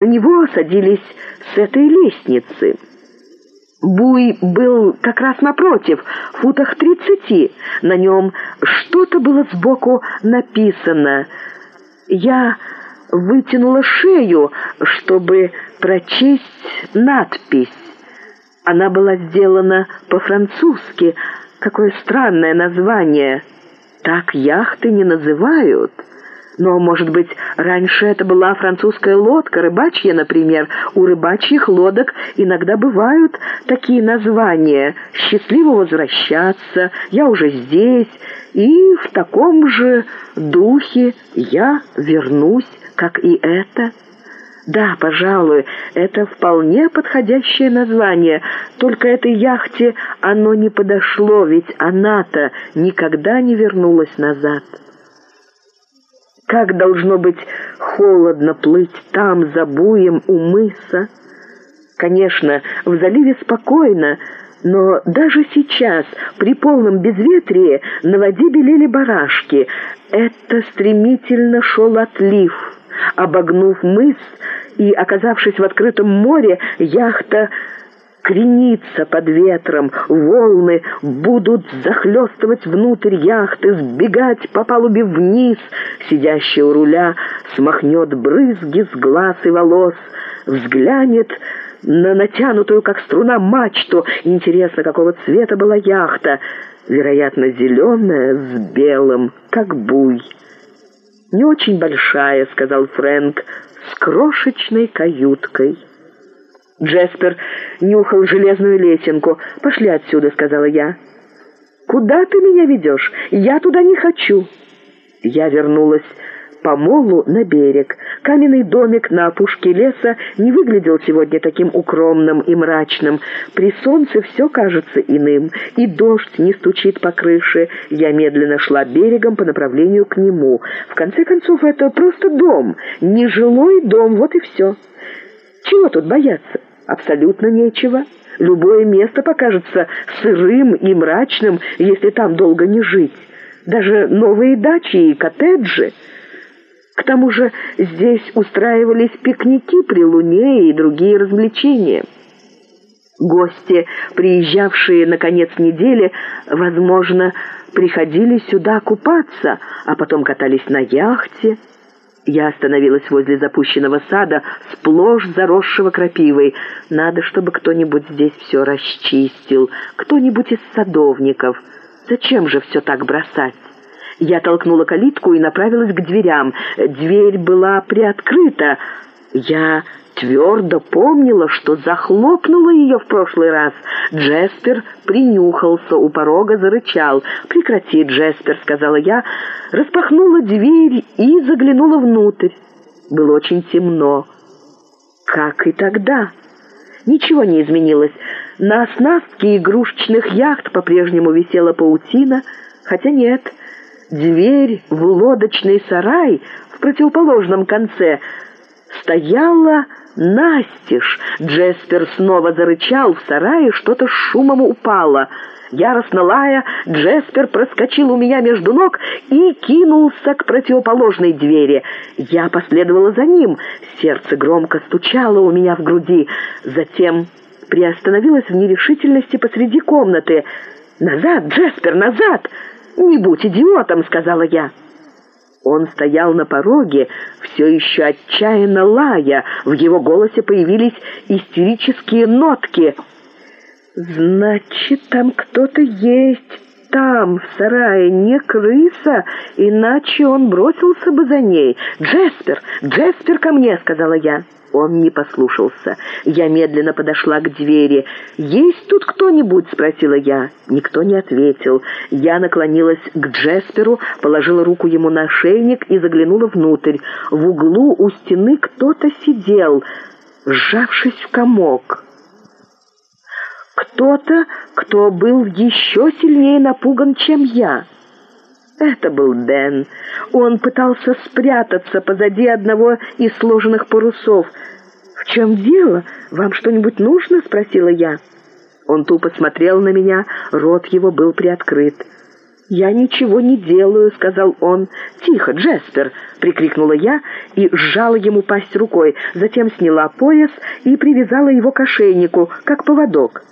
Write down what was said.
На него садились с этой лестницы. Буй был как раз напротив, в футах тридцати. На нем что-то было сбоку написано. Я вытянула шею, чтобы прочесть надпись. Она была сделана по-французски. Какое странное название. Так яхты не называют. Но, может быть, раньше это была французская лодка, рыбачья, например. У рыбачьих лодок иногда бывают такие названия. «Счастливо возвращаться», «Я уже здесь», и в таком же духе «Я вернусь», как и это. Да, пожалуй, это вполне подходящее название, только этой яхте оно не подошло, ведь она-то никогда не вернулась назад. Как должно быть холодно плыть там, за буем у мыса. Конечно, в заливе спокойно, но даже сейчас, при полном безветрии, на воде белели барашки. Это стремительно шел отлив. Обогнув мыс и оказавшись в открытом море, яхта крениться под ветром, волны будут захлестывать внутрь яхты, сбегать по палубе вниз. Сидящий у руля смахнет брызги с глаз и волос, взглянет на натянутую, как струна, мачту. Интересно, какого цвета была яхта? Вероятно, зеленая с белым, как буй. «Не очень большая», — сказал Фрэнк, — «с крошечной каюткой». Джеспер нюхал железную лесенку. «Пошли отсюда», — сказала я. «Куда ты меня ведешь? Я туда не хочу». Я вернулась по молу на берег. Каменный домик на опушке леса не выглядел сегодня таким укромным и мрачным. При солнце все кажется иным, и дождь не стучит по крыше. Я медленно шла берегом по направлению к нему. В конце концов, это просто дом, нежилой дом, вот и все. Чего тут бояться? Абсолютно нечего. Любое место покажется сырым и мрачным, если там долго не жить. Даже новые дачи и коттеджи. К тому же здесь устраивались пикники при луне и другие развлечения. Гости, приезжавшие на конец недели, возможно, приходили сюда купаться, а потом катались на яхте, я остановилась возле запущенного сада, сплошь заросшего крапивой. Надо, чтобы кто-нибудь здесь все расчистил, кто-нибудь из садовников. Зачем же все так бросать? Я толкнула калитку и направилась к дверям. Дверь была приоткрыта. Я твердо помнила, что захлопнула ее в прошлый раз. Джеспер принюхался у порога, зарычал. «Прекрати, Джеспер», — сказала я, распахнула дверь и заглянула внутрь. Было очень темно. Как и тогда. Ничего не изменилось. На оснастке игрушечных яхт по-прежнему висела паутина, хотя нет, дверь в лодочный сарай в противоположном конце стояла настежь. Джеспер снова зарычал, в сарае что-то с шумом упало. Яростно лая, Джеспер проскочил у меня между ног и кинулся к противоположной двери. Я последовала за ним. Сердце громко стучало у меня в груди. Затем приостановилась в нерешительности посреди комнаты. «Назад, Джеспер, назад!» «Не будь идиотом», — сказала я. Он стоял на пороге, все еще отчаянно лая. В его голосе появились истерические нотки. «Значит, там кто-то есть, там, в сарае, не крыса, иначе он бросился бы за ней. Джеспер, Джеспер ко мне!» — сказала я. Он не послушался. Я медленно подошла к двери. «Есть тут кто-нибудь?» — спросила я. Никто не ответил. Я наклонилась к Джесперу, положила руку ему на шейник и заглянула внутрь. В углу у стены кто-то сидел, сжавшись в комок. Кто-то, кто был еще сильнее напуган, чем я. Это был Дэн. Он пытался спрятаться позади одного из сложенных парусов. «В чем дело? Вам что-нибудь нужно?» — спросила я. Он тупо смотрел на меня, рот его был приоткрыт. «Я ничего не делаю», — сказал он. «Тихо, Джеспер, — прикрикнула я и сжала ему пасть рукой, затем сняла пояс и привязала его к ошейнику, как поводок.